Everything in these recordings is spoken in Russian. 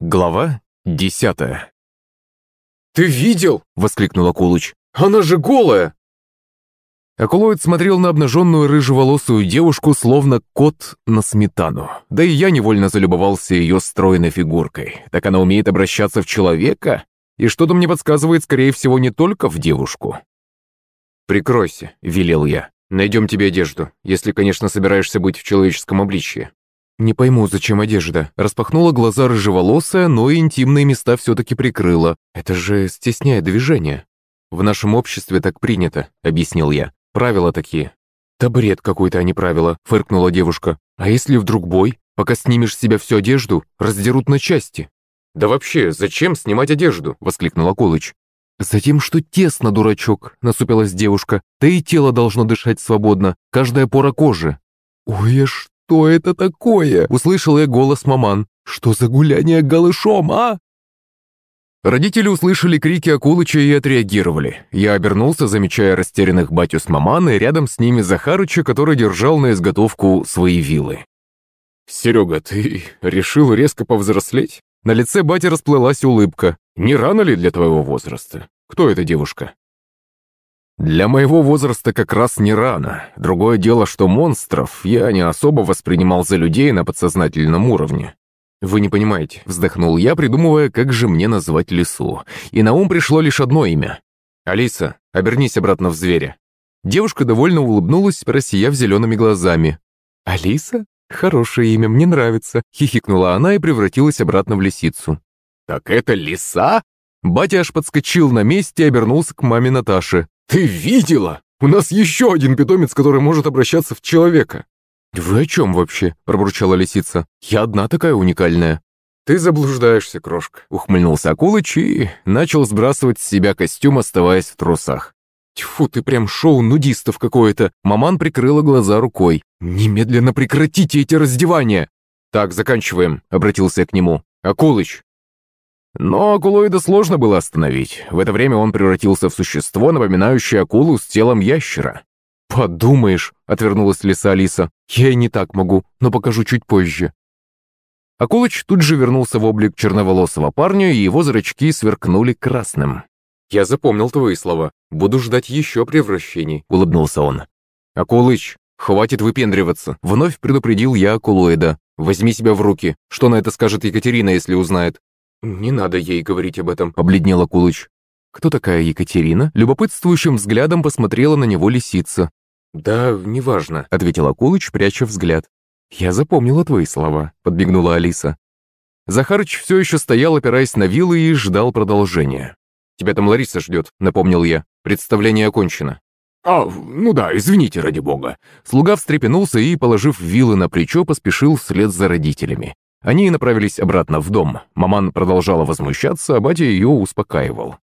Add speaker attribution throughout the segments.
Speaker 1: Глава десятая.
Speaker 2: «Ты видел?» — воскликнул Акулыч. «Она же голая!»
Speaker 1: Акулоид смотрел на обнаженную рыжеволосую девушку, словно кот на сметану. Да и я невольно залюбовался ее стройной фигуркой. Так она умеет обращаться в человека? И что-то мне подсказывает, скорее всего, не только в девушку.
Speaker 2: «Прикройся», — велел я. «Найдем тебе одежду, если, конечно, собираешься быть в человеческом обличье».
Speaker 1: «Не пойму, зачем одежда?» Распахнула глаза рыжеволосая, но интимные места все-таки прикрыла. «Это же стесняет движение». «В нашем обществе так принято», — объяснил я. «Правила такие». «Да бред какой-то, а не правила», — фыркнула девушка. «А если вдруг бой? Пока снимешь с себя всю одежду, раздерут на части».
Speaker 2: «Да вообще, зачем снимать одежду?» — воскликнул Акулыч.
Speaker 1: «Затем, что тесно, дурачок», — насупилась девушка. «Да и тело должно дышать свободно, каждая пора кожи». «Ой, а что это такое?» — услышал я голос маман. «Что за гуляние голышом, а?» Родители услышали крики Акулыча и отреагировали. Я обернулся, замечая растерянных батю с маман, рядом с ними Захарыча, который держал на изготовку свои вилы.
Speaker 2: «Серега, ты решил резко повзрослеть?»
Speaker 1: На лице бати расплылась улыбка.
Speaker 2: «Не рано ли для твоего возраста? Кто эта девушка?»
Speaker 1: Для моего возраста как раз не рано. Другое дело, что монстров я не особо воспринимал за людей на подсознательном уровне. «Вы не понимаете», — вздохнул я, придумывая, как же мне назвать лису. И на ум пришло лишь одно имя. «Алиса, обернись обратно в зверя». Девушка довольно улыбнулась, просияв зелеными глазами. «Алиса? Хорошее имя, мне нравится», — хихикнула она и превратилась обратно в лисицу.
Speaker 2: «Так это лиса?»
Speaker 1: Батя аж подскочил на месте и обернулся к маме Наташи.
Speaker 2: «Ты видела? У нас еще один питомец, который может обращаться в человека!»
Speaker 1: «Вы о чем вообще?» – пробурчала лисица. «Я одна такая уникальная».
Speaker 2: «Ты заблуждаешься, крошка», –
Speaker 1: ухмыльнулся Акулыч и начал сбрасывать с себя костюм, оставаясь в трусах. «Тьфу, ты прям шоу нудистов какое-то!» Маман прикрыла глаза рукой. «Немедленно прекратите эти раздевания!»
Speaker 2: «Так, заканчиваем», — обратился я к нему. «Акулыч,
Speaker 1: но акулоида сложно было остановить. В это время он превратился в существо, напоминающее акулу с телом ящера. «Подумаешь», — отвернулась лиса Алиса, — «я и не так могу, но покажу чуть позже». Акулыч тут же вернулся в облик черноволосого парня, и его зрачки сверкнули красным.
Speaker 2: «Я запомнил твои слова. Буду ждать еще превращений», — улыбнулся он.
Speaker 1: «Акулыч, хватит выпендриваться», — вновь предупредил я акулоида. «Возьми себя в руки. Что на это скажет Екатерина, если узнает?»
Speaker 2: «Не надо ей говорить об этом», —
Speaker 1: побледнела Кулыч. «Кто такая Екатерина?» Любопытствующим взглядом посмотрела на него лисица.
Speaker 2: «Да, неважно», —
Speaker 1: ответила Кулыч, пряча взгляд. «Я запомнила твои слова», — подбегнула Алиса. Захарыч все еще стоял, опираясь на вилы, и ждал продолжения. «Тебя там Лариса ждет», — напомнил я. «Представление окончено».
Speaker 2: «А, ну да, извините, ради бога».
Speaker 1: Слуга встрепенулся и, положив вилы на плечо, поспешил вслед за родителями. Они направились обратно в дом. Маман продолжала возмущаться, а батя ее успокаивал.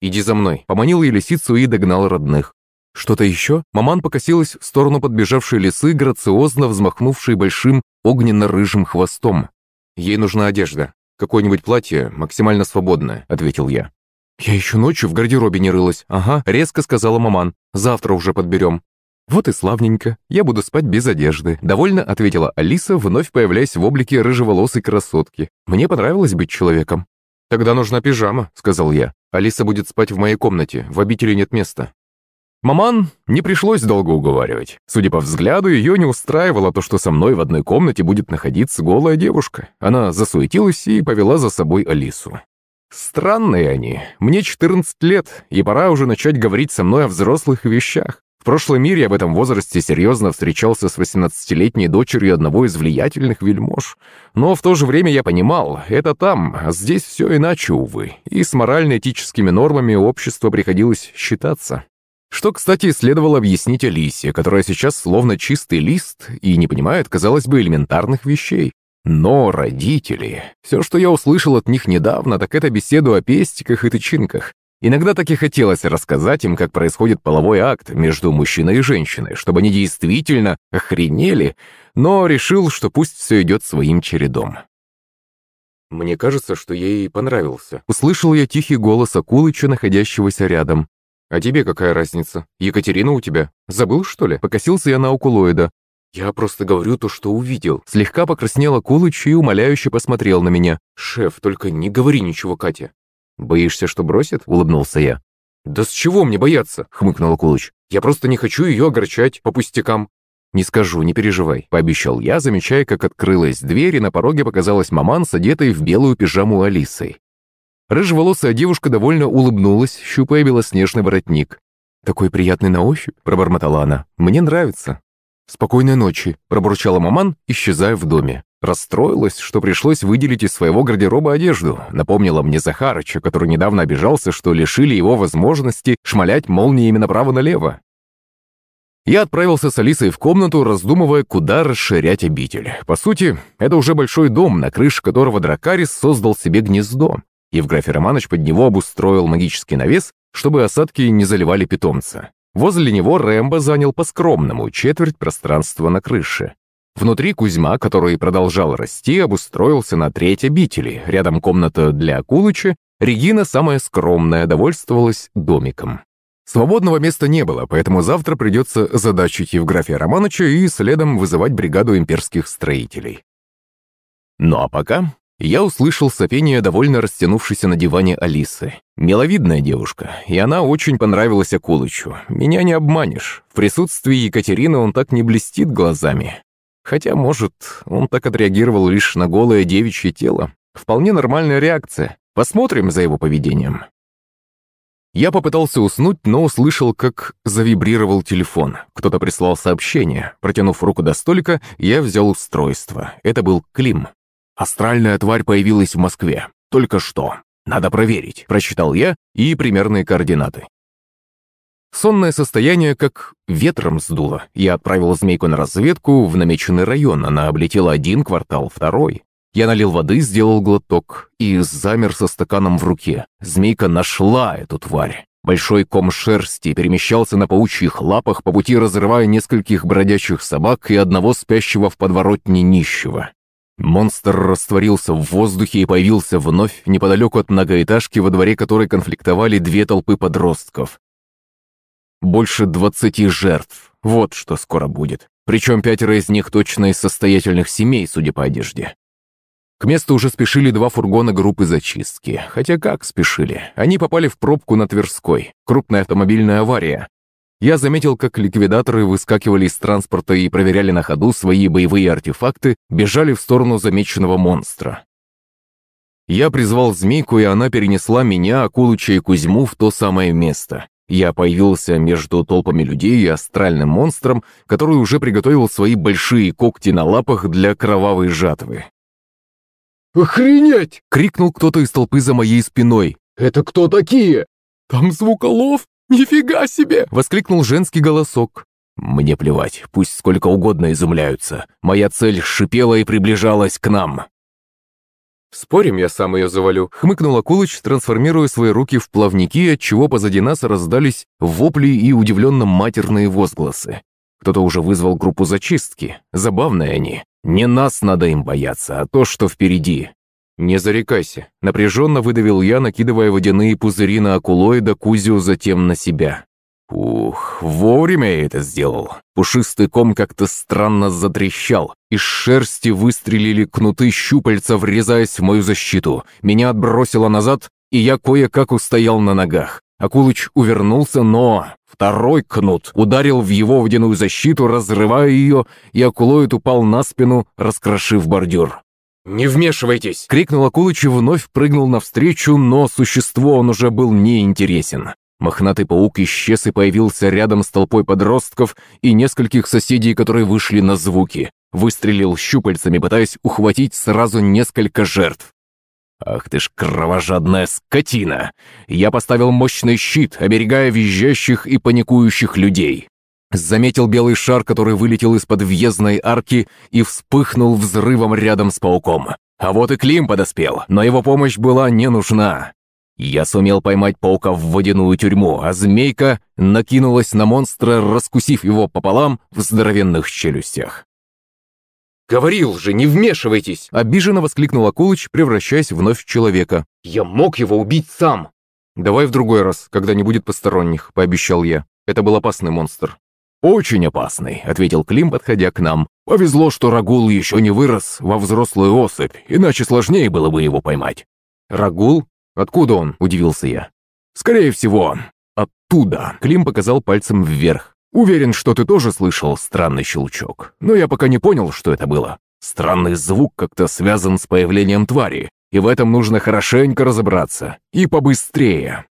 Speaker 1: «Иди за мной», — поманил ей лисицу и догнал родных. Что-то еще? Маман покосилась в сторону подбежавшей лисы, грациозно взмахнувшей большим огненно-рыжим хвостом. «Ей нужна одежда. Какое-нибудь платье, максимально свободное», — ответил я. «Я еще ночью в гардеробе не рылась. Ага», — резко сказала маман. «Завтра уже подберем». «Вот и славненько, я буду спать без одежды», — довольно ответила Алиса, вновь появляясь в облике рыжеволосой красотки. «Мне понравилось быть человеком». «Тогда нужна пижама», — сказал я. «Алиса будет спать в моей комнате, в обители нет места». Маман не пришлось долго уговаривать. Судя по взгляду, ее не устраивало то, что со мной в одной комнате будет находиться голая девушка. Она засуетилась и повела за собой Алису. Странные они. Мне 14 лет, и пора уже начать говорить со мной о взрослых вещах. В прошлом мире я в этом возрасте серьезно встречался с 18-летней дочерью одного из влиятельных вельмож. Но в то же время я понимал, это там, а здесь все иначе, увы. И с морально-этическими нормами общества приходилось считаться. Что, кстати, следовало объяснить Алисе, которая сейчас словно чистый лист и не понимает, казалось бы, элементарных вещей. Но родители... Все, что я услышал от них недавно, так это беседу о пестиках и тычинках. Иногда так и хотелось рассказать им, как происходит половой акт между мужчиной и женщиной, чтобы они действительно охренели, но решил, что пусть все идет своим чередом.
Speaker 2: «Мне кажется, что ей понравился».
Speaker 1: Услышал я тихий голос Акулыча, находящегося рядом. «А тебе какая разница? Екатерина у тебя? Забыл, что ли?» Покосился я на Акулоида.
Speaker 2: «Я просто говорю то, что увидел».
Speaker 1: Слегка покраснел Акулыч и умоляюще посмотрел на меня.
Speaker 2: «Шеф, только не говори ничего Кате».
Speaker 1: «Боишься, что бросит?» – улыбнулся я.
Speaker 2: «Да с чего мне бояться?» – хмыкнул Акулыч. «Я просто не хочу ее огорчать по пустякам».
Speaker 1: «Не скажу, не переживай», – пообещал я, замечая, как открылась дверь, и на пороге показалась маман с одетой в белую пижаму Алисой. Рыжеволосая девушка довольно улыбнулась, щупая белоснежный воротник. «Такой приятный на ощупь», – пробормотала она. «Мне нравится». «Спокойной ночи», – пробурчала маман, исчезая в доме. Расстроилась, что пришлось выделить из своего гардероба одежду. Напомнила мне Захарыча, который недавно обижался, что лишили его возможности шмалять молниями направо-налево. Я отправился с Алисой в комнату, раздумывая, куда расширять обитель. По сути, это уже большой дом, на крыше которого Дракарис создал себе гнездо. Евграфий Романович под него обустроил магический навес, чтобы осадки не заливали питомца. Возле него Рэмбо занял по-скромному четверть пространства на крыше. Внутри Кузьма, который продолжал расти, обустроился на треть обители. Рядом комната для Акулыча. Регина, самая скромная, довольствовалась домиком. Свободного места не было, поэтому завтра придется задачить Евграфия Романовича и следом вызывать бригаду имперских строителей. Ну а пока я услышал сопение довольно растянувшейся на диване Алисы. Миловидная девушка, и она очень понравилась Акулычу. Меня не обманешь. В присутствии Екатерины он так не блестит глазами. Хотя, может, он так отреагировал лишь на голое девичье тело. Вполне нормальная реакция. Посмотрим за его поведением. Я попытался уснуть, но услышал, как завибрировал телефон. Кто-то прислал сообщение. Протянув руку до столика, я взял устройство. Это был Клим. Астральная тварь появилась в Москве. Только что. Надо проверить, прочитал я и примерные координаты. Сонное состояние как ветром сдуло. Я отправил змейку на разведку в намеченный район. Она облетела один квартал, второй. Я налил воды, сделал глоток и замер со стаканом в руке. Змейка нашла эту тварь. Большой ком шерсти перемещался на паучьих лапах, по пути разрывая нескольких бродячих собак и одного спящего в подворотне нищего. Монстр растворился в воздухе и появился вновь неподалеку от многоэтажки, во дворе которой конфликтовали две толпы подростков. Больше двадцати жертв. Вот что скоро будет. Причем пятеро из них точно из состоятельных семей, судя по одежде. К месту уже спешили два фургона группы зачистки. Хотя как спешили? Они попали в пробку на Тверской. Крупная автомобильная авария. Я заметил, как ликвидаторы выскакивали из транспорта и проверяли на ходу свои боевые артефакты, бежали в сторону замеченного монстра. Я призвал змейку, и она перенесла меня, Акулыча и Кузьму в то самое место. Я появился между толпами людей и астральным монстром, который уже приготовил свои большие когти на лапах для кровавой жатвы.
Speaker 2: «Охренеть!»
Speaker 1: — крикнул кто-то из толпы за моей спиной.
Speaker 2: «Это кто такие?»
Speaker 1: «Там звуколов!» «Нифига себе!» — воскликнул женский голосок. «Мне плевать, пусть сколько угодно изумляются. Моя цель шипела и приближалась к нам».
Speaker 2: «Спорим, я сам ее завалю», —
Speaker 1: хмыкнул Акулыч, трансформируя свои руки в плавники, отчего позади нас раздались вопли и удивленно матерные возгласы. Кто-то уже вызвал группу зачистки. Забавные они. Не нас надо им бояться, а то, что впереди. «Не зарекайся», — напряженно выдавил я, накидывая водяные пузыри на акулоида Кузю затем на себя. Ух, вовремя я это сделал. Пушистый ком как-то странно затрещал. Из шерсти выстрелили кнуты щупальца, врезаясь в мою защиту. Меня отбросило назад, и я кое-как устоял на ногах. Акулыч увернулся, но второй кнут ударил в его водяную защиту, разрывая ее, и акулоид упал на спину, раскрошив бордюр.
Speaker 2: «Не вмешивайтесь!»
Speaker 1: — крикнул Акулыч и вновь прыгнул навстречу, но существо он уже был неинтересен. Мохнатый паук исчез и появился рядом с толпой подростков и нескольких соседей, которые вышли на звуки. Выстрелил щупальцами, пытаясь ухватить сразу несколько жертв. «Ах ты ж кровожадная скотина!» Я поставил мощный щит, оберегая визжащих и паникующих людей. Заметил белый шар, который вылетел из-под въездной арки и вспыхнул взрывом рядом с пауком. А вот и Клим подоспел, но его помощь была не нужна. Я сумел поймать паука в водяную тюрьму, а змейка накинулась на монстра, раскусив его пополам в здоровенных челюстях.
Speaker 2: «Говорил же, не вмешивайтесь!»
Speaker 1: Обиженно воскликнул Акулыч, превращаясь вновь в человека.
Speaker 2: «Я мог его убить сам!»
Speaker 1: «Давай в другой раз, когда не будет посторонних», — пообещал я. Это был опасный монстр. «Очень опасный», — ответил Клим, подходя к нам. «Повезло, что Рагул еще не вырос во взрослую особь, иначе сложнее было бы его поймать».
Speaker 2: «Рагул? Откуда он?» — удивился я.
Speaker 1: «Скорее всего, оттуда», — Клим показал пальцем вверх. «Уверен, что ты тоже слышал странный щелчок, но я пока не понял, что это было. Странный звук как-то связан с появлением твари, и в этом нужно хорошенько разобраться. И побыстрее».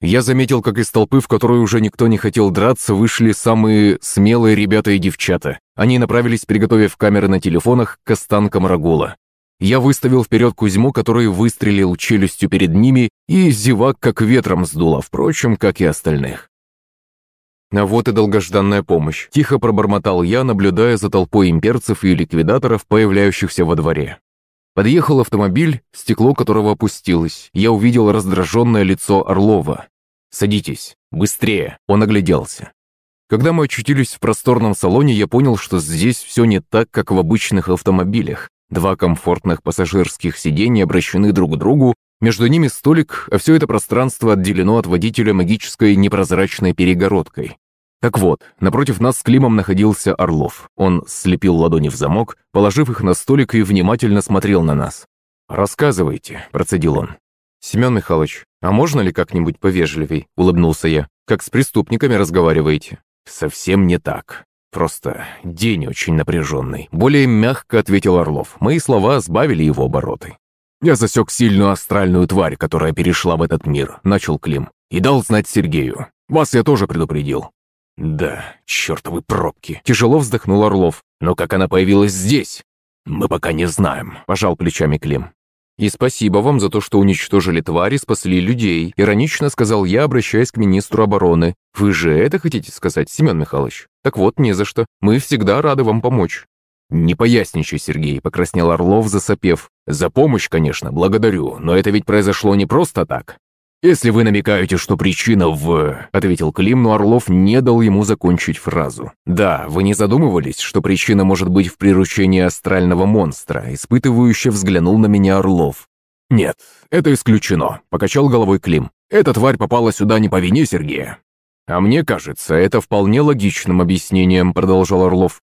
Speaker 1: Я заметил, как из толпы, в которой уже никто не хотел драться, вышли самые смелые ребята и девчата. Они направились, приготовив камеры на телефонах, к останкам Рагула. Я выставил вперед Кузьму, который выстрелил челюстью перед ними, и зевак как ветром сдуло, впрочем, как и остальных. А вот и долгожданная помощь. Тихо пробормотал я, наблюдая за толпой имперцев и ликвидаторов, появляющихся во дворе. Подъехал автомобиль, стекло которого опустилось. Я увидел раздраженное лицо Орлова. «Садитесь! Быстрее!» Он огляделся. Когда мы очутились в просторном салоне, я понял, что здесь все не так, как в обычных автомобилях. Два комфортных пассажирских сиденья обращены друг к другу, между ними столик, а все это пространство отделено от водителя магической непрозрачной перегородкой. Так вот, напротив нас с Климом находился Орлов. Он слепил ладони в замок, положив их на столик и внимательно смотрел на нас. «Рассказывайте», – процедил он. «Семен Михайлович, а можно ли как-нибудь повежливей?» – улыбнулся я. «Как с преступниками разговариваете?» «Совсем не так. Просто день очень напряженный». Более мягко ответил Орлов. Мои слова сбавили его обороты. «Я засек сильную астральную тварь, которая перешла в этот мир», – начал Клим. «И дал знать Сергею. Вас я тоже предупредил. «Да, чертовы пробки!» – тяжело вздохнул Орлов. «Но как она появилась здесь?» «Мы пока не знаем», – пожал плечами Клим. «И спасибо вам за то, что уничтожили твари, спасли людей», – иронично сказал я, обращаясь к министру обороны. «Вы же это хотите сказать, Семен Михайлович? Так вот, не за что. Мы всегда рады вам помочь». «Не поясничай, Сергей», – покраснел Орлов, засопев. «За помощь, конечно, благодарю, но это ведь произошло не просто так. «Если вы намекаете, что причина в...» — ответил Клим, но Орлов не дал ему закончить фразу. «Да, вы не задумывались, что причина может быть в приручении астрального монстра?» Испытывающе взглянул на меня Орлов. «Нет, это исключено», — покачал головой Клим. «Эта тварь попала сюда не по вине Сергея». «А мне кажется, это вполне логичным объяснением», — продолжал Орлов.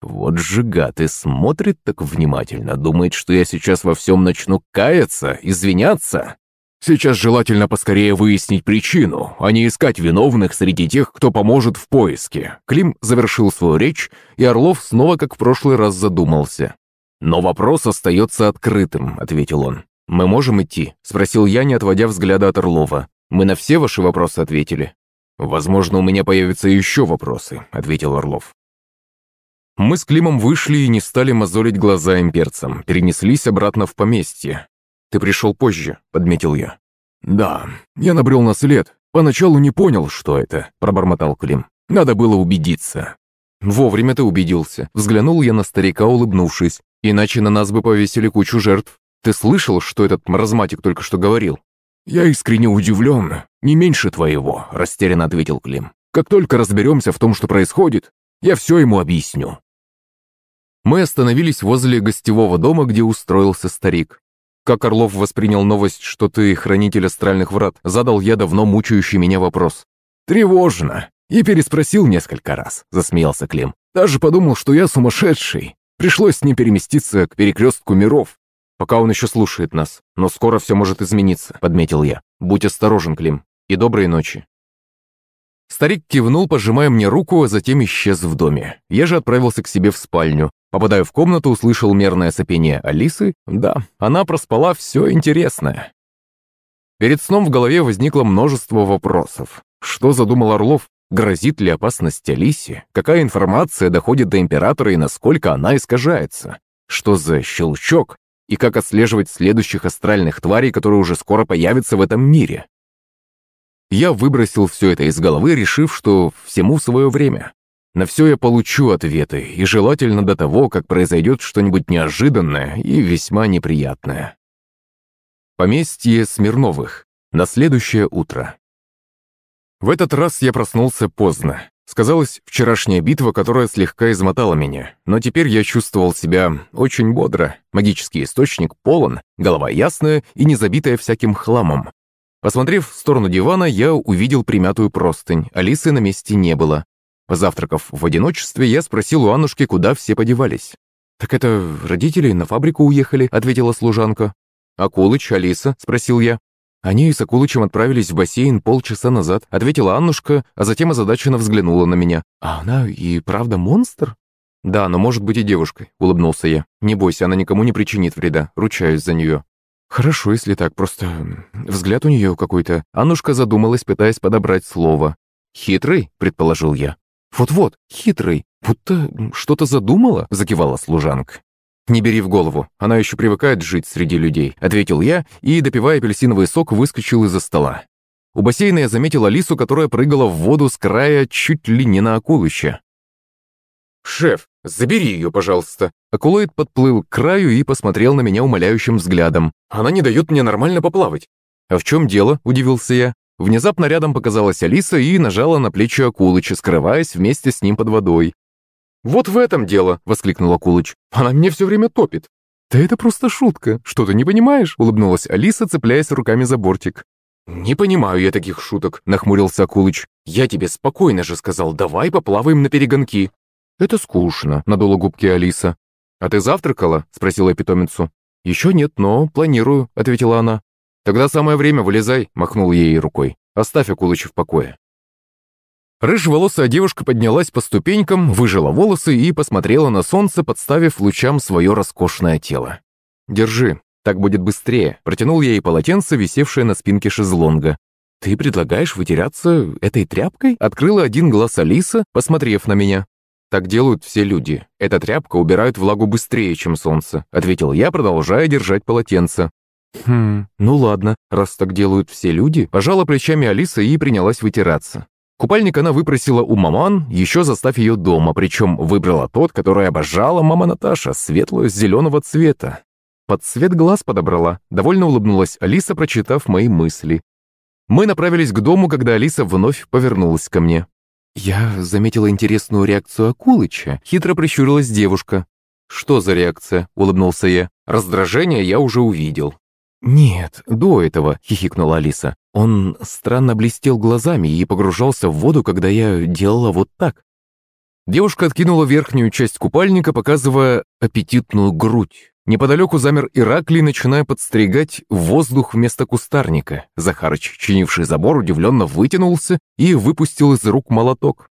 Speaker 1: «Вот же гад и смотрит так внимательно, думает, что я сейчас во всем начну каяться, извиняться». Сейчас желательно поскорее выяснить причину, а не искать виновных среди тех, кто поможет в поиске. Клим завершил свою речь, и Орлов снова, как в прошлый раз, задумался. «Но вопрос остается открытым», — ответил он. «Мы можем идти?» — спросил я, не отводя взгляда от Орлова. «Мы на все ваши вопросы ответили». «Возможно, у меня появятся еще вопросы», — ответил Орлов. Мы с Климом вышли и не стали мозолить глаза имперцам, перенеслись обратно в поместье. «Ты пришел позже», — подметил я. «Да, я набрел на след. Поначалу не понял, что это», — пробормотал Клим. «Надо было убедиться». «Вовремя ты убедился», — взглянул я на старика, улыбнувшись. «Иначе на нас бы повесили кучу жертв. Ты слышал, что этот маразматик только что говорил?» «Я искренне удивлен. Не меньше твоего», — растерянно ответил Клим. «Как только разберемся в том, что происходит, я все ему объясню». Мы остановились возле гостевого дома, где устроился старик. Как Орлов воспринял новость, что ты хранитель астральных врат, задал я давно мучающий меня вопрос. «Тревожно!» И переспросил несколько раз, засмеялся Клим. Даже подумал, что я сумасшедший. Пришлось с ним переместиться к перекрестку миров. Пока он еще слушает нас. Но скоро все может измениться, подметил я. Будь осторожен, Клим. И доброй ночи. Старик кивнул, пожимая мне руку, а затем исчез в доме. Я же отправился к себе в спальню. Попадая в комнату, услышал мерное сопение Алисы. Да, она проспала все интересное. Перед сном в голове возникло множество вопросов. Что задумал Орлов? Грозит ли опасность Алисе? Какая информация доходит до Императора и насколько она искажается? Что за щелчок? И как отслеживать следующих астральных тварей, которые уже скоро появятся в этом мире? Я выбросил все это из головы, решив, что всему свое время. На все я получу ответы, и желательно до того, как произойдет что-нибудь неожиданное и весьма неприятное. Поместье Смирновых. На следующее утро. В этот раз я проснулся поздно. Сказалась вчерашняя битва, которая слегка измотала меня. Но теперь я чувствовал себя очень бодро. Магический источник полон, голова ясная и не забитая всяким хламом. Посмотрев в сторону дивана, я увидел примятую простынь. Алисы на месте не было. Позавтракав в одиночестве, я спросил у Аннушки, куда все подевались. «Так это родители на фабрику уехали», — ответила служанка. «Акулыч, Алиса?» — спросил я. «Они с Акулычем отправились в бассейн полчаса назад», — ответила Аннушка, а затем озадаченно взглянула на меня. «А она и правда монстр?» «Да, но может быть и девушкой», — улыбнулся я. «Не бойся, она никому не причинит вреда, ручаюсь за нее». «Хорошо, если так, просто взгляд у нее какой-то». Аннушка задумалась, пытаясь подобрать слово. «Хитрый?» — предположил я. «Вот-вот, хитрый. Будто что-то задумала?» — закивала служанка. «Не бери в голову, она еще привыкает жить среди людей», — ответил я и, допивая апельсиновый сок, выскочил из-за стола. У бассейна я заметил Алису, которая прыгала в воду с края чуть ли не на акулыща. «Шеф, забери ее, пожалуйста». Акулоид подплыл к краю и посмотрел на меня умоляющим взглядом. «Она не дает мне нормально поплавать». «А в чем дело?» – удивился я. Внезапно рядом показалась Алиса и нажала на плечи Акулыча, скрываясь вместе с ним под водой. «Вот в этом дело!» – воскликнул Акулыч. «Она меня все время топит». «Да это просто шутка. Что ты не понимаешь?» – улыбнулась Алиса, цепляясь руками за бортик. «Не понимаю я таких шуток», – нахмурился Акулыч. «Я тебе спокойно же сказал, давай поплаваем на перегонки». «Это скучно», — надула губки Алиса. «А ты завтракала?» — спросила питомицу. «Еще нет, но планирую», — ответила она. «Тогда самое время, вылезай», — махнул ей рукой. «Оставь Акулыча в покое». Рыжеволосая девушка поднялась по ступенькам, выжила волосы и посмотрела на солнце, подставив лучам свое роскошное тело. «Держи, так будет быстрее», — протянул ей полотенце, висевшее на спинке шезлонга. «Ты предлагаешь вытеряться этой тряпкой?» — открыла один глаз Алиса, посмотрев на меня. «Так делают все люди. Эта тряпка убирает влагу быстрее, чем солнце», ответил я, продолжая держать полотенце. «Хм, ну ладно, раз так делают все люди», пожала плечами Алиса и принялась вытираться. Купальник она выпросила у маман, еще застав ее дома, причем выбрала тот, который обожала мама Наташа, светло-зеленого цвета. Под цвет глаз подобрала. Довольно улыбнулась Алиса, прочитав мои мысли. Мы направились к дому, когда Алиса вновь повернулась ко мне. Я заметила интересную реакцию Акулыча. Хитро прищурилась девушка. «Что за реакция?» — улыбнулся я. «Раздражение я уже увидел». «Нет, до этого», — хихикнула Алиса. «Он странно блестел глазами и погружался в воду, когда я делала вот так». Девушка откинула верхнюю часть купальника, показывая аппетитную грудь. Неподалеку замер Ираклий, начиная подстригать воздух вместо кустарника. Захарыч, чинивший забор, удивленно вытянулся и выпустил из рук молоток.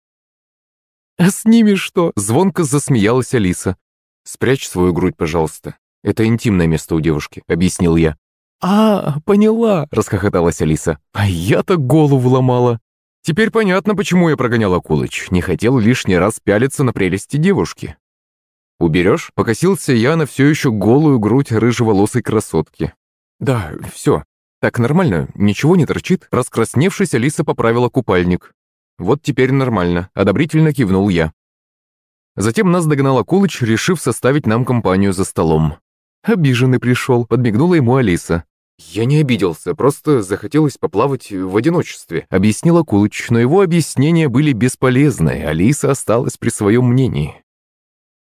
Speaker 1: «А с ними что?» — звонко засмеялась Алиса. «Спрячь свою грудь, пожалуйста. Это интимное место у девушки», — объяснил я. «А, поняла», — расхохоталась Алиса. «А я-то голову ломала». Теперь понятно, почему я прогонял Акулыч. Не хотел лишний раз пялиться на прелести девушки. «Уберешь?» — покосился я на все еще голую грудь рыжеволосой красотки. «Да, все. Так нормально, ничего не торчит?» Раскрасневшись, Алиса поправила купальник. «Вот теперь нормально», — одобрительно кивнул я. Затем нас догнал Акулыч, решив составить нам компанию за столом. «Обиженный пришел», — подмигнула ему Алиса. «Я не обиделся, просто захотелось поплавать в одиночестве», — объяснил Акулыч, но его объяснения были бесполезны, Алиса осталась при своем мнении.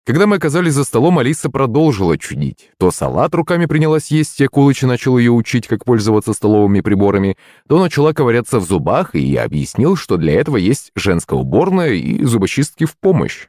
Speaker 1: Когда мы оказались за столом, Алиса продолжила чудить. То салат руками принялась есть, и Акулыч начал ее учить, как пользоваться столовыми приборами, то начала ковыряться в зубах, и я объяснил, что для этого есть женская уборная и зубочистки в помощь.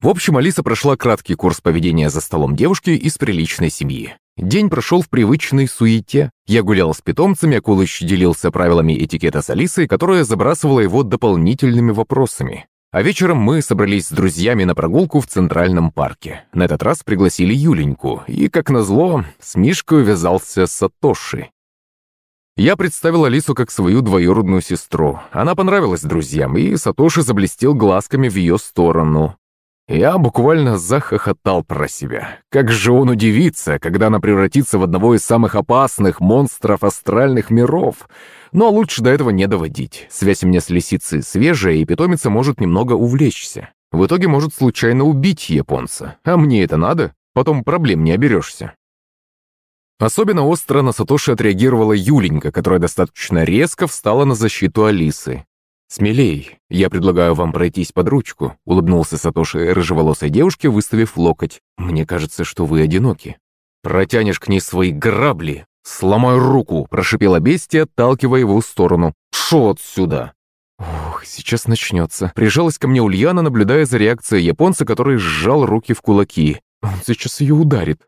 Speaker 1: В общем, Алиса прошла краткий курс поведения за столом девушки из приличной семьи. День прошел в привычной суете. Я гулял с питомцами, Акулыч делился правилами этикета с Алисой, которая забрасывала его дополнительными вопросами. А вечером мы собрались с друзьями на прогулку в Центральном парке. На этот раз пригласили Юленьку, и, как назло, с Мишкой вязался Сатоши. Я представил Алису как свою двоюродную сестру. Она понравилась друзьям, и Сатоши заблестел глазками в ее сторону. Я буквально захохотал про себя. Как же он удивится, когда она превратится в одного из самых опасных монстров астральных миров. Но лучше до этого не доводить. Связь у меня с лисицей свежая, и питомица может немного увлечься. В итоге может случайно убить японца. А мне это надо? Потом проблем не оберешься. Особенно остро на Сатоши отреагировала Юленька, которая достаточно резко встала на защиту Алисы. «Смелей, я предлагаю вам пройтись под ручку», — улыбнулся Сатоши рыжеволосой девушке, выставив локоть. «Мне кажется, что вы одиноки». «Протянешь к ней свои грабли, сломаю руку», — прошипела бестия, отталкивая его в сторону. «Шо отсюда!» Ох, сейчас начнется. Прижалась ко мне Ульяна, наблюдая за реакцией японца, который сжал руки в кулаки. Он сейчас ее ударит.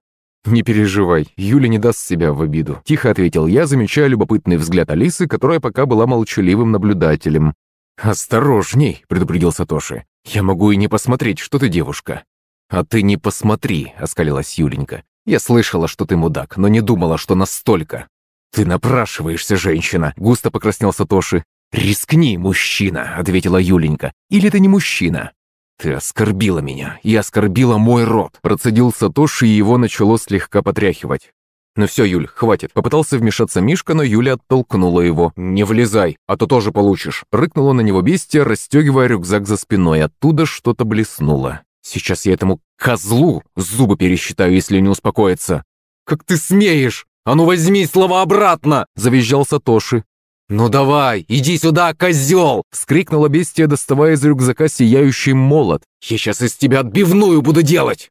Speaker 1: «Не переживай, Юля не даст себя в обиду», – тихо ответил я, замечая любопытный взгляд Алисы, которая пока была молчаливым наблюдателем. «Осторожней», – предупредил Сатоши. «Я могу и не посмотреть, что ты девушка». «А ты не посмотри», – оскалилась Юленька. «Я слышала, что ты мудак, но не думала, что настолько». «Ты напрашиваешься, женщина», – густо покраснел Сатоши. «Рискни, мужчина», – ответила Юленька. «Или ты не мужчина?» «Ты оскорбила меня и оскорбила мой род», – процедил Сатоши, и его начало слегка потряхивать. «Ну все, Юль, хватит». Попытался вмешаться Мишка, но Юля оттолкнула его. «Не влезай, а то тоже получишь». Рыкнула на него бестия, расстегивая рюкзак за спиной. Оттуда что-то блеснуло. «Сейчас я этому козлу зубы пересчитаю, если не успокоится». «Как ты смеешь? А ну возьми слова обратно!» – завизжал Сатоши. «Ну давай, иди сюда, козел!» — вскрикнула бестия, доставая из рюкзака сияющий молот. «Я сейчас из тебя отбивную буду делать!»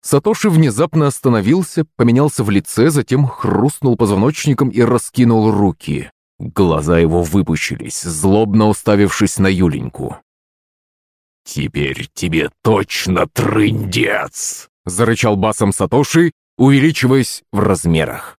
Speaker 1: Сатоши внезапно остановился, поменялся в лице, затем хрустнул позвоночником и раскинул руки. Глаза его выпучились, злобно уставившись на Юленьку. «Теперь тебе точно трындец!» — зарычал басом Сатоши, увеличиваясь в размерах.